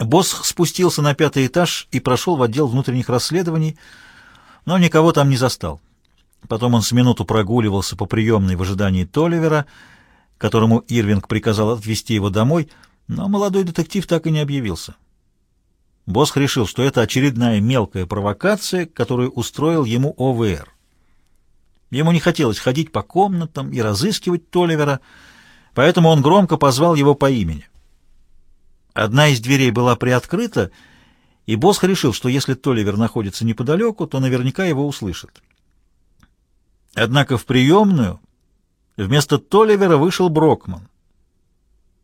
Босх спустился на пятый этаж и прошел в отдел внутренних расследований, но никого там не застал. Потом он с минуту прогуливался по приемной в ожидании Толивера, которому Ирвинг приказал отвезти его домой, но молодой детектив так и не объявился. Босх решил, что это очередная мелкая провокация, которую устроил ему ОВР. Ему не хотелось ходить по комнатам и разыскивать Толивера, поэтому он громко позвал его по имени. Одна из дверей была приоткрыта, и Босх решил, что если Толивер находится неподалеку, то наверняка его услышит. Однако в приемную вместо Толивера вышел Брокман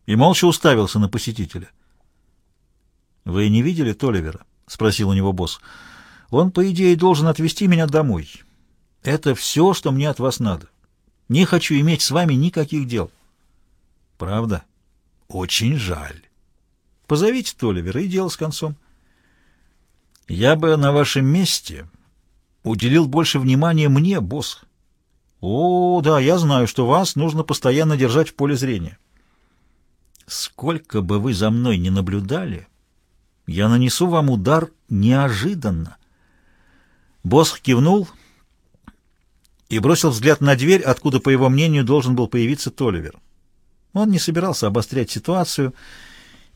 и молча уставился на посетителя. «Вы не видели Толивера?» — спросил у него босс. «Он, по идее, должен отвезти меня домой. Это все, что мне от вас надо. Не хочу иметь с вами никаких дел». «Правда? Очень жаль. Позовите Толивера и дело с концом». «Я бы на вашем месте уделил больше внимания мне, босс». «О, да, я знаю, что вас нужно постоянно держать в поле зрения». «Сколько бы вы за мной не наблюдали...» Я нанесу вам удар неожиданно. Босх кивнул и бросил взгляд на дверь, откуда, по его мнению, должен был появиться Толивер. Он не собирался обострять ситуацию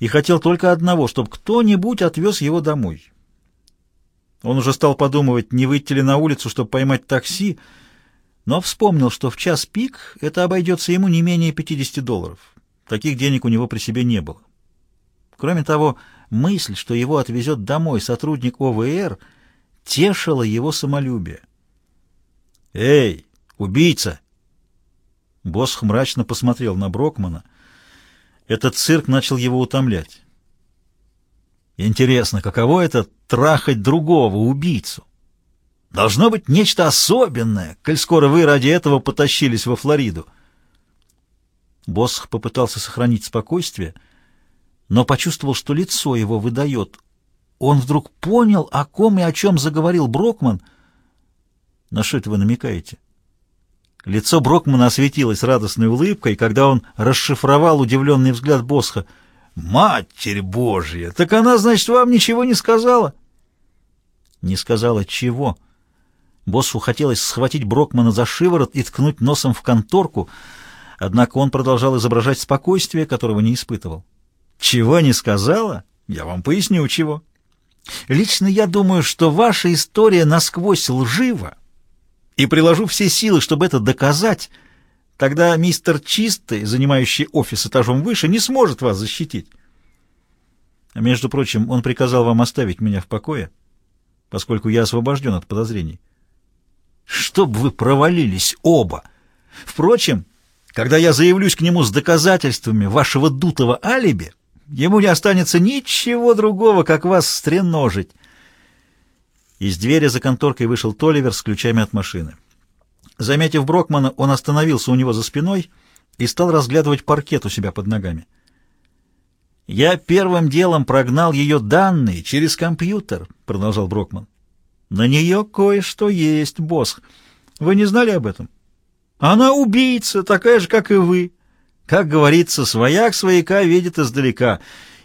и хотел только одного, чтобы кто-нибудь отвез его домой. Он уже стал подумывать, не выйти ли на улицу, чтобы поймать такси, но вспомнил, что в час пик это обойдется ему не менее 50 долларов. Таких денег у него при себе не было. Кроме того, Мысль, что его отвезет домой сотрудник ОВР, тешила его самолюбие. «Эй, убийца!» Босх мрачно посмотрел на Брокмана. Этот цирк начал его утомлять. Интересно, каково это — трахать другого, убийцу? Должно быть нечто особенное, коль скоро вы ради этого потащились во Флориду. Босх попытался сохранить спокойствие — но почувствовал, что лицо его выдает. Он вдруг понял, о ком и о чем заговорил Брокман. На что это вы намекаете? Лицо Брокмана осветилось радостной улыбкой, когда он расшифровал удивленный взгляд Босха. «Матерь Божья! Так она, значит, вам ничего не сказала?» «Не сказала чего?» Боссу хотелось схватить Брокмана за шиворот и ткнуть носом в конторку, однако он продолжал изображать спокойствие, которого не испытывал. Чего не сказала? Я вам поясню, чего. Лично я думаю, что ваша история насквозь лжива, и приложу все силы, чтобы это доказать. Тогда мистер Чистый, занимающий офис этажом выше, не сможет вас защитить. Между прочим, он приказал вам оставить меня в покое, поскольку я освобожден от подозрений. Чтоб вы провалились оба! Впрочем, когда я заявлюсь к нему с доказательствами вашего дутого алиби, Ему не останется ничего другого, как вас стреножить. Из двери за конторкой вышел Толивер с ключами от машины. Заметив Брокмана, он остановился у него за спиной и стал разглядывать паркет у себя под ногами. «Я первым делом прогнал ее данные через компьютер», — продолжал Брокман. «На нее кое-что есть, босс. Вы не знали об этом? Она убийца, такая же, как и вы. Как говорится, свояк свояка видит издалека.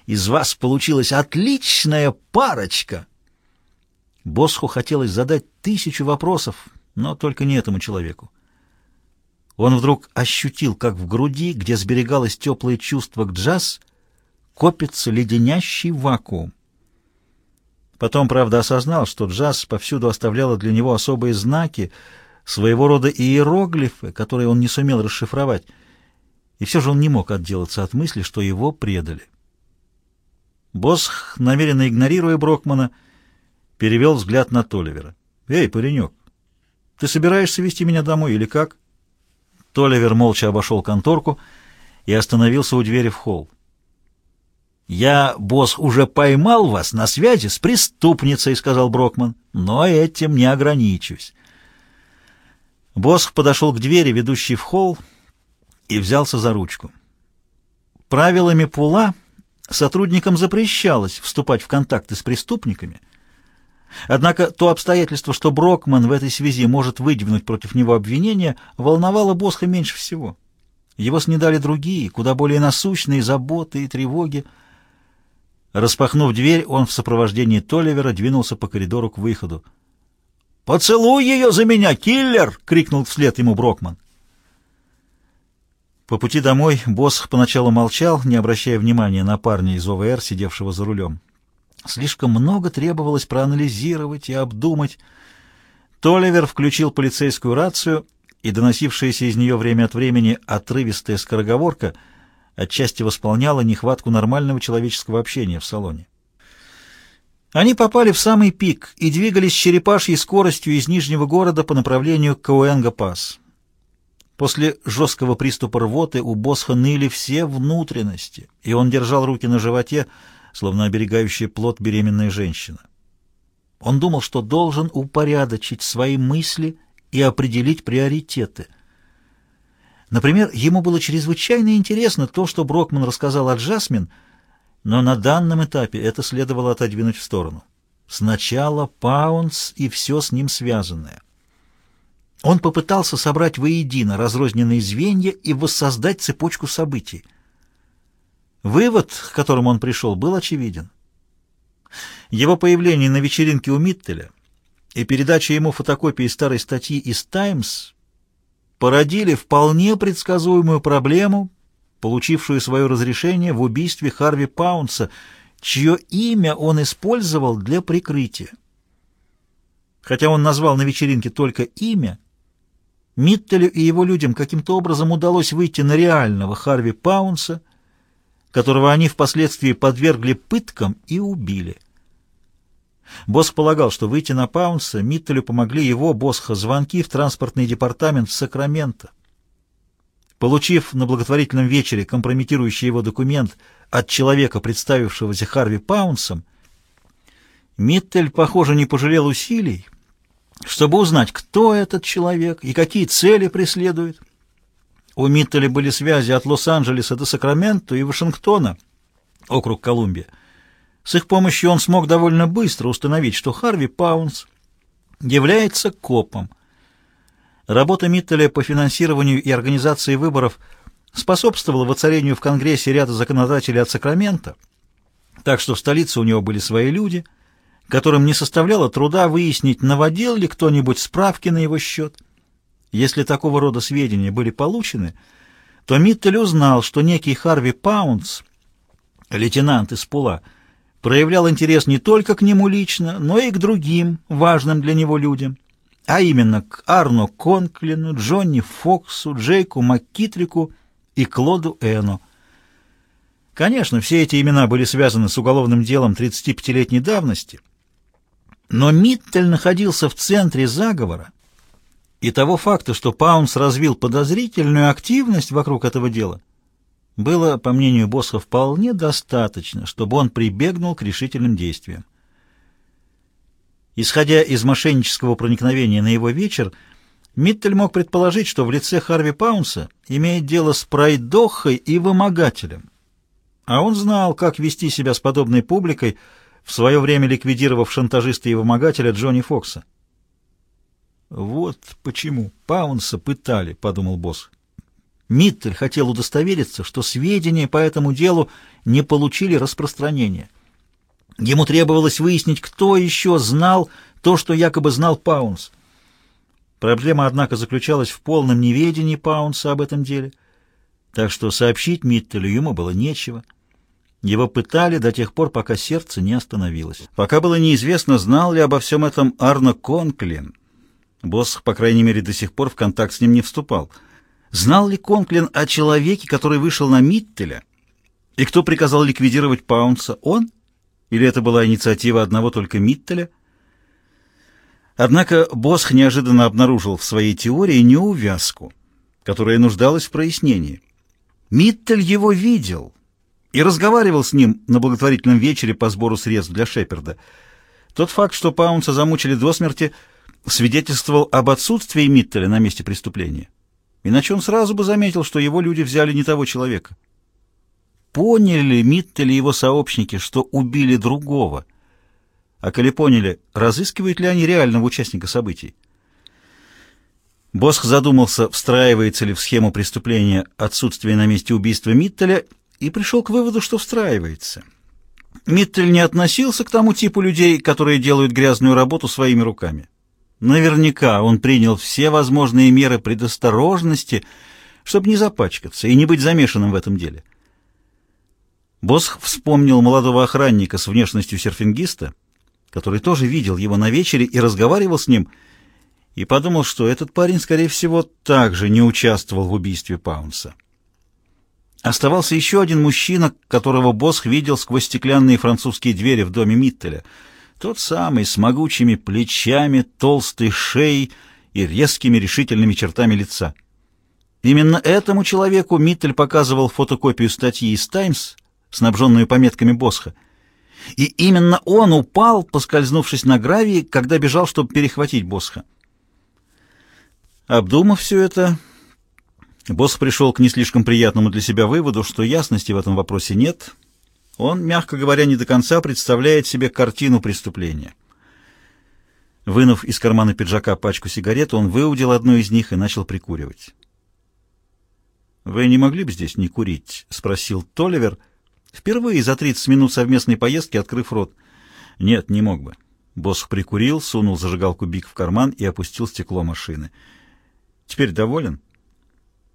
Из вас получилась отличная парочка. Босху хотелось задать тысячу вопросов, но только не этому человеку. Он вдруг ощутил, как в груди, где сберегалось теплое чувство к джаз, копится леденящий вакуум. Потом, правда, осознал, что джаз повсюду оставляла для него особые знаки, своего рода иероглифы, которые он не сумел расшифровать — и все же он не мог отделаться от мысли, что его предали. Босх, намеренно игнорируя Брокмана, перевел взгляд на Толивера. «Эй, паренек, ты собираешься вести меня домой или как?» Толивер молча обошел конторку и остановился у двери в холл. «Я, босс, уже поймал вас на связи с преступницей», — сказал Брокман, — «но этим не ограничусь». Босх подошел к двери, ведущей в холл, и взялся за ручку. Правилами Пула сотрудникам запрещалось вступать в контакты с преступниками, однако то обстоятельство, что Брокман в этой связи может выдвинуть против него обвинения, волновало Босха меньше всего. Его снедали другие, куда более насущные заботы и тревоги. Распахнув дверь, он в сопровождении Толивера двинулся по коридору к выходу. «Поцелуй ее за меня, киллер!» — крикнул вслед ему Брокман. По пути домой босс поначалу молчал, не обращая внимания на парня из ОВР, сидевшего за рулем. Слишком много требовалось проанализировать и обдумать. Толивер включил полицейскую рацию, и доносившаяся из нее время от времени отрывистая скороговорка — отчасти восполняла нехватку нормального человеческого общения в салоне. Они попали в самый пик и двигались черепашьей скоростью из Нижнего города по направлению к Кауэнга-Пас. После жесткого приступа рвоты у Босха ныли все внутренности, и он держал руки на животе, словно оберегающая плод беременная женщина. Он думал, что должен упорядочить свои мысли и определить приоритеты. Например, ему было чрезвычайно интересно то, что Брокман рассказал о Джасмин, но на данном этапе это следовало отодвинуть в сторону. Сначала Паунс и все с ним связанное. Он попытался собрать воедино разрозненные звенья и воссоздать цепочку событий. Вывод, к которому он пришел, был очевиден. Его появление на вечеринке у Миттеля и передача ему фотокопии старой статьи из «Таймс» породили вполне предсказуемую проблему, получившую свое разрешение в убийстве Харви Паунса, чье имя он использовал для прикрытия. Хотя он назвал на вечеринке только имя, Миттелю и его людям каким-то образом удалось выйти на реального Харви Паунса, которого они впоследствии подвергли пыткам и убили. Босс полагал, что выйти на Паунса Миттелю помогли его, Босха, звонки в транспортный департамент в Сакраменто. Получив на благотворительном вечере компрометирующий его документ от человека, представившегося Харви Паунсом, Миттель, похоже, не пожалел усилий, чтобы узнать, кто этот человек и какие цели преследует. У Миттеля были связи от Лос-Анджелеса до Сакраменто и Вашингтона, округ Колумбия. С их помощью он смог довольно быстро установить, что Харви Паунс является копом. Работа Миттеля по финансированию и организации выборов способствовала воцарению в Конгрессе ряда законодателей от Сакрамента, так что в столице у него были свои люди, которым не составляло труда выяснить, наводил ли кто-нибудь справки на его счет. Если такого рода сведения были получены, то Миттель узнал, что некий Харви Паунс, лейтенант из Пула, проявлял интерес не только к нему лично, но и к другим важным для него людям, а именно к Арно Конклину, Джонни Фоксу, Джейку Маккитрику и Клоду Эну. Конечно, все эти имена были связаны с уголовным делом 35-летней давности, но Миттель находился в центре заговора, и того факта, что Паунс развил подозрительную активность вокруг этого дела – было, по мнению босса, вполне достаточно, чтобы он прибегнул к решительным действиям. Исходя из мошеннического проникновения на его вечер, Миттель мог предположить, что в лице Харви Паунса имеет дело с пройдохой и вымогателем. А он знал, как вести себя с подобной публикой, в свое время ликвидировав шантажиста и вымогателя Джонни Фокса. «Вот почему Паунса пытали», — подумал босс. Миттель хотел удостовериться, что сведения по этому делу не получили распространения. Ему требовалось выяснить, кто еще знал то, что якобы знал Паунс. Проблема, однако, заключалась в полном неведении Паунса об этом деле, так что сообщить Миттелю ему было нечего. Его пытали до тех пор, пока сердце не остановилось. Пока было неизвестно, знал ли обо всем этом Арно Конклин. Босс, по крайней мере, до сих пор в контакт с ним не вступал — Знал ли Конклин о человеке, который вышел на Миттеля? И кто приказал ликвидировать Паунса? Он? Или это была инициатива одного только Миттеля? Однако Босх неожиданно обнаружил в своей теории неувязку, которая нуждалась в прояснении. Миттель его видел и разговаривал с ним на благотворительном вечере по сбору средств для Шеперда. Тот факт, что Паунса замучили до смерти, свидетельствовал об отсутствии Миттеля на месте преступления. Иначе он сразу бы заметил, что его люди взяли не того человека. Поняли ли Миттель и его сообщники, что убили другого? А коли поняли, разыскивают ли они реального участника событий? Босх задумался, встраивается ли в схему преступления отсутствие на месте убийства Миттеля, и пришел к выводу, что встраивается. Миттель не относился к тому типу людей, которые делают грязную работу своими руками. Наверняка он принял все возможные меры предосторожности, чтобы не запачкаться и не быть замешанным в этом деле. Босх вспомнил молодого охранника с внешностью серфингиста, который тоже видел его на вечере и разговаривал с ним, и подумал, что этот парень, скорее всего, также не участвовал в убийстве Паунса. Оставался еще один мужчина, которого Босх видел сквозь стеклянные французские двери в доме Миттеля. Тот самый, с могучими плечами, толстой шеей и резкими решительными чертами лица. Именно этому человеку Миттель показывал фотокопию статьи из «Таймс», снабженную пометками Босха. И именно он упал, поскользнувшись на гравии, когда бежал, чтобы перехватить Босха. Обдумав все это, Босх пришел к не слишком приятному для себя выводу, что ясности в этом вопросе нет. Он, мягко говоря, не до конца представляет себе картину преступления. Вынув из кармана пиджака пачку сигарет, он выудил одну из них и начал прикуривать. «Вы не могли бы здесь не курить?» — спросил Толивер, впервые за 30 минут совместной поездки, открыв рот. «Нет, не мог бы». Босх прикурил, сунул зажигалку Бик в карман и опустил стекло машины. «Теперь доволен?»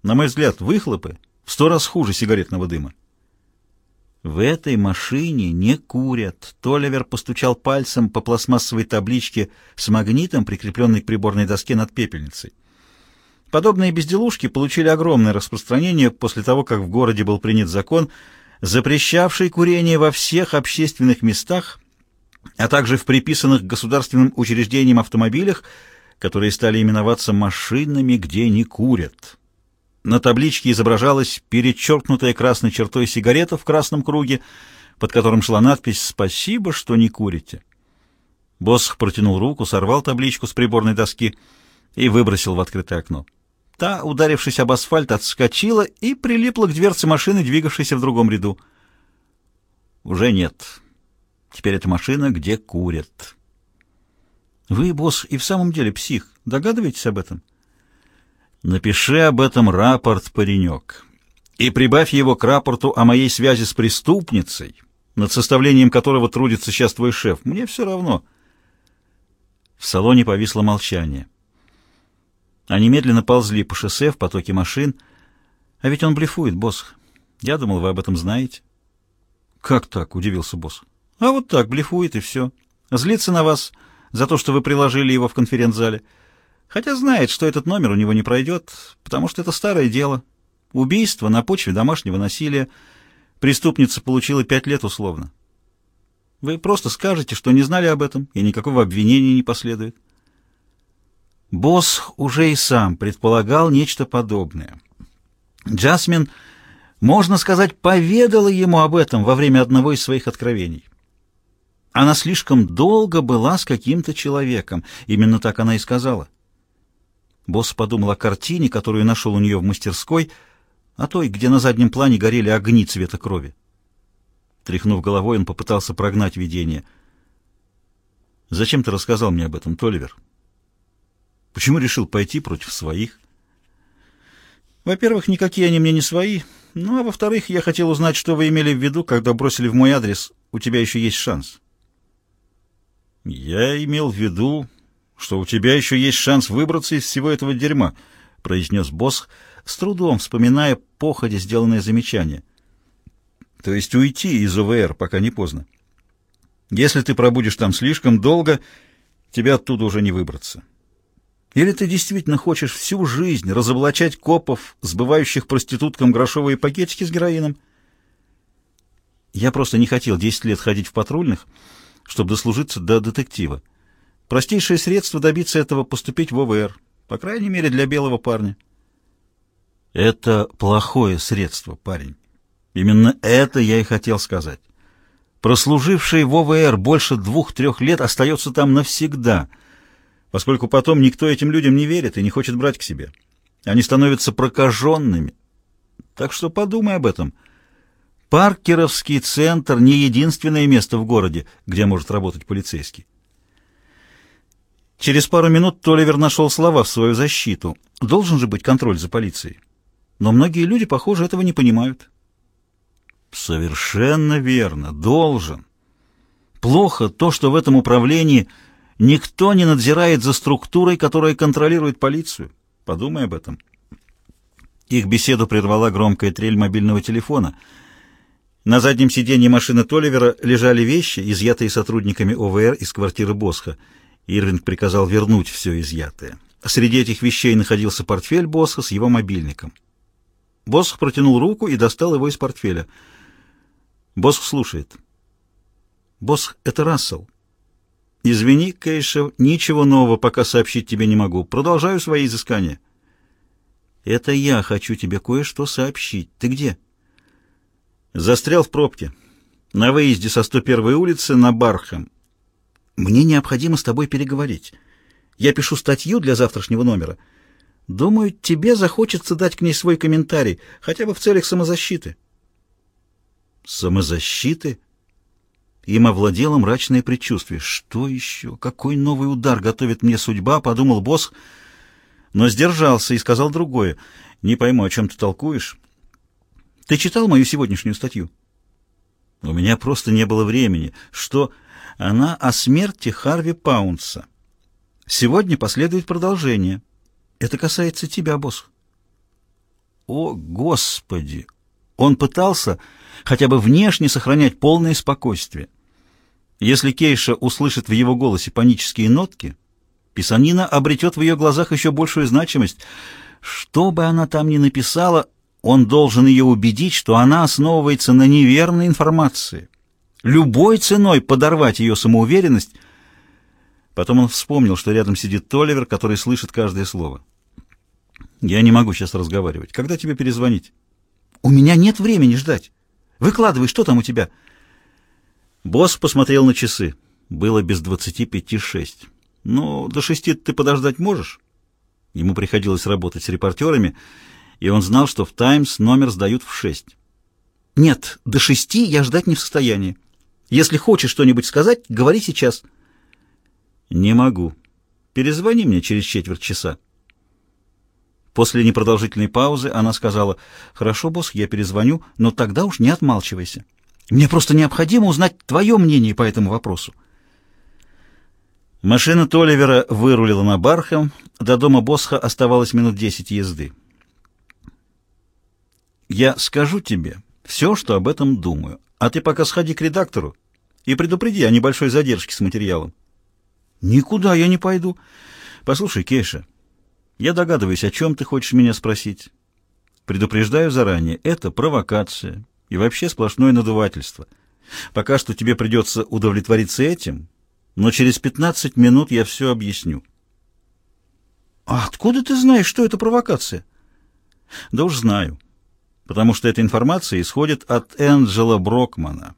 На мой взгляд, выхлопы в сто раз хуже сигаретного дыма. В этой машине не курят. Толивер постучал пальцем по пластмассовой табличке с магнитом, прикрепленной к приборной доске над пепельницей. Подобные безделушки получили огромное распространение после того, как в городе был принят закон, запрещавший курение во всех общественных местах, а также в приписанных государственным учреждениям автомобилях, которые стали именоваться машинами, где не курят. На табличке изображалась перечеркнутая красной чертой сигарета в красном круге, под которым шла надпись «Спасибо, что не курите». Босх протянул руку, сорвал табличку с приборной доски и выбросил в открытое окно. Та, ударившись об асфальт, отскочила и прилипла к дверце машины, двигавшейся в другом ряду. Уже нет. Теперь это машина, где курят. Вы, босс, и в самом деле псих. Догадываетесь об этом? Напиши об этом рапорт, паренек, и прибавь его к рапорту о моей связи с преступницей, над составлением которого трудится сейчас твой шеф. Мне все равно. В салоне повисло молчание. Они медленно ползли по шоссе в потоке машин. А ведь он блефует, босс. Я думал, вы об этом знаете. Как так? — удивился босс. А вот так, блефует и все. Злится на вас за то, что вы приложили его в конференц-зале. Хотя знает, что этот номер у него не пройдет, потому что это старое дело. Убийство на почве домашнего насилия. Преступница получила пять лет условно. Вы просто скажете, что не знали об этом, и никакого обвинения не последует. Босс уже и сам предполагал нечто подобное. Джасмин, можно сказать, поведала ему об этом во время одного из своих откровений. Она слишком долго была с каким-то человеком, именно так она и сказала. Босс подумал о картине, которую нашел у нее в мастерской, о той, где на заднем плане горели огни цвета крови. Тряхнув головой, он попытался прогнать видение. «Зачем ты рассказал мне об этом, Толивер? Почему решил пойти против своих?» «Во-первых, никакие они мне не свои. Ну, а во-вторых, я хотел узнать, что вы имели в виду, когда бросили в мой адрес. У тебя еще есть шанс». «Я имел в виду, что у тебя еще есть шанс выбраться из всего этого дерьма», — произнес босс, с трудом вспоминая походе сделанное замечание. «То есть уйти из ОВР, пока не поздно. Если ты пробудешь там слишком долго, тебя оттуда уже не выбраться. Или ты действительно хочешь всю жизнь разоблачать копов, сбывающих проституткам грошовые пакетики с героином?» Я просто не хотел десять лет ходить в патрульных, чтобы дослужиться до детектива. Простейшее средство добиться этого — поступить в ОВР, по крайней мере, для белого парня. Это плохое средство, парень. Именно это я и хотел сказать. Прослуживший в ОВР больше двух-трех лет остается там навсегда, поскольку потом никто этим людям не верит и не хочет брать к себе. Они становятся прокаженными. Так что подумай об этом. Паркеровский центр — не единственное место в городе, где может работать полицейский. Через пару минут Толивер нашел слова в свою защиту. Должен же быть контроль за полицией. Но многие люди, похоже, этого не понимают. Совершенно верно. Должен. Плохо то, что в этом управлении никто не надзирает за структурой, которая контролирует полицию. Подумай об этом. Их беседу прервала громкая трель мобильного телефона. На заднем сиденье машины Толивера лежали вещи, изъятые сотрудниками ОВР из квартиры Босха. Ирвинг приказал вернуть все изъятое. Среди этих вещей находился портфель Босха с его мобильником. Босх протянул руку и достал его из портфеля. Босх слушает. «Босх, это Рассел». «Извини, Кейшев, ничего нового пока сообщить тебе не могу. Продолжаю свои изыскания». «Это я хочу тебе кое-что сообщить. Ты где?» «Застрял в пробке. На выезде со 101-й улицы на Бархам. Мне необходимо с тобой переговорить. Я пишу статью для завтрашнего номера. Думаю, тебе захочется дать к ней свой комментарий, хотя бы в целях самозащиты». «Самозащиты?» Им овладело мрачное предчувствие. «Что еще? Какой новый удар готовит мне судьба?» — подумал босс, но сдержался и сказал другое. «Не пойму, о чем ты толкуешь?» «Ты читал мою сегодняшнюю статью?» «У меня просто не было времени. Что?» «Она о смерти Харви Паунса. Сегодня последует продолжение. Это касается тебя, босс». «О, Господи!» Он пытался хотя бы внешне сохранять полное спокойствие. Если Кейша услышит в его голосе панические нотки, писанина обретет в ее глазах еще большую значимость. Что бы она там ни написала, он должен ее убедить, что она основывается на неверной информации. Любой ценой подорвать ее самоуверенность. Потом он вспомнил, что рядом сидит Толивер, который слышит каждое слово. «Я не могу сейчас разговаривать. Когда тебе перезвонить?» «У меня нет времени ждать. Выкладывай, что там у тебя?» Босс посмотрел на часы. Было без двадцати пяти шесть. «Ну, до шести ты подождать можешь?» Ему приходилось работать с репортерами, и он знал, что в «Таймс» номер сдают в шесть. «Нет, до шести я ждать не в состоянии. Если хочешь что-нибудь сказать, говори сейчас». «Не могу. Перезвони мне через четверть часа». После непродолжительной паузы она сказала, «Хорошо, босс, я перезвоню, но тогда уж не отмалчивайся. Мне просто необходимо узнать твое мнение по этому вопросу». Машина Толивера вырулила на Бархам, до дома Босха оставалось минут десять езды. «Я скажу тебе все, что об этом думаю, а ты пока сходи к редактору и предупреди о небольшой задержке с материалом». «Никуда я не пойду. Послушай, Кейша, я догадываюсь, о чем ты хочешь меня спросить. Предупреждаю заранее, это провокация и вообще сплошное надувательство. Пока что тебе придется удовлетвориться этим, но через 15 минут я все объясню. А откуда ты знаешь, что это провокация? Да уж знаю, потому что эта информация исходит от Энджела Брокмана.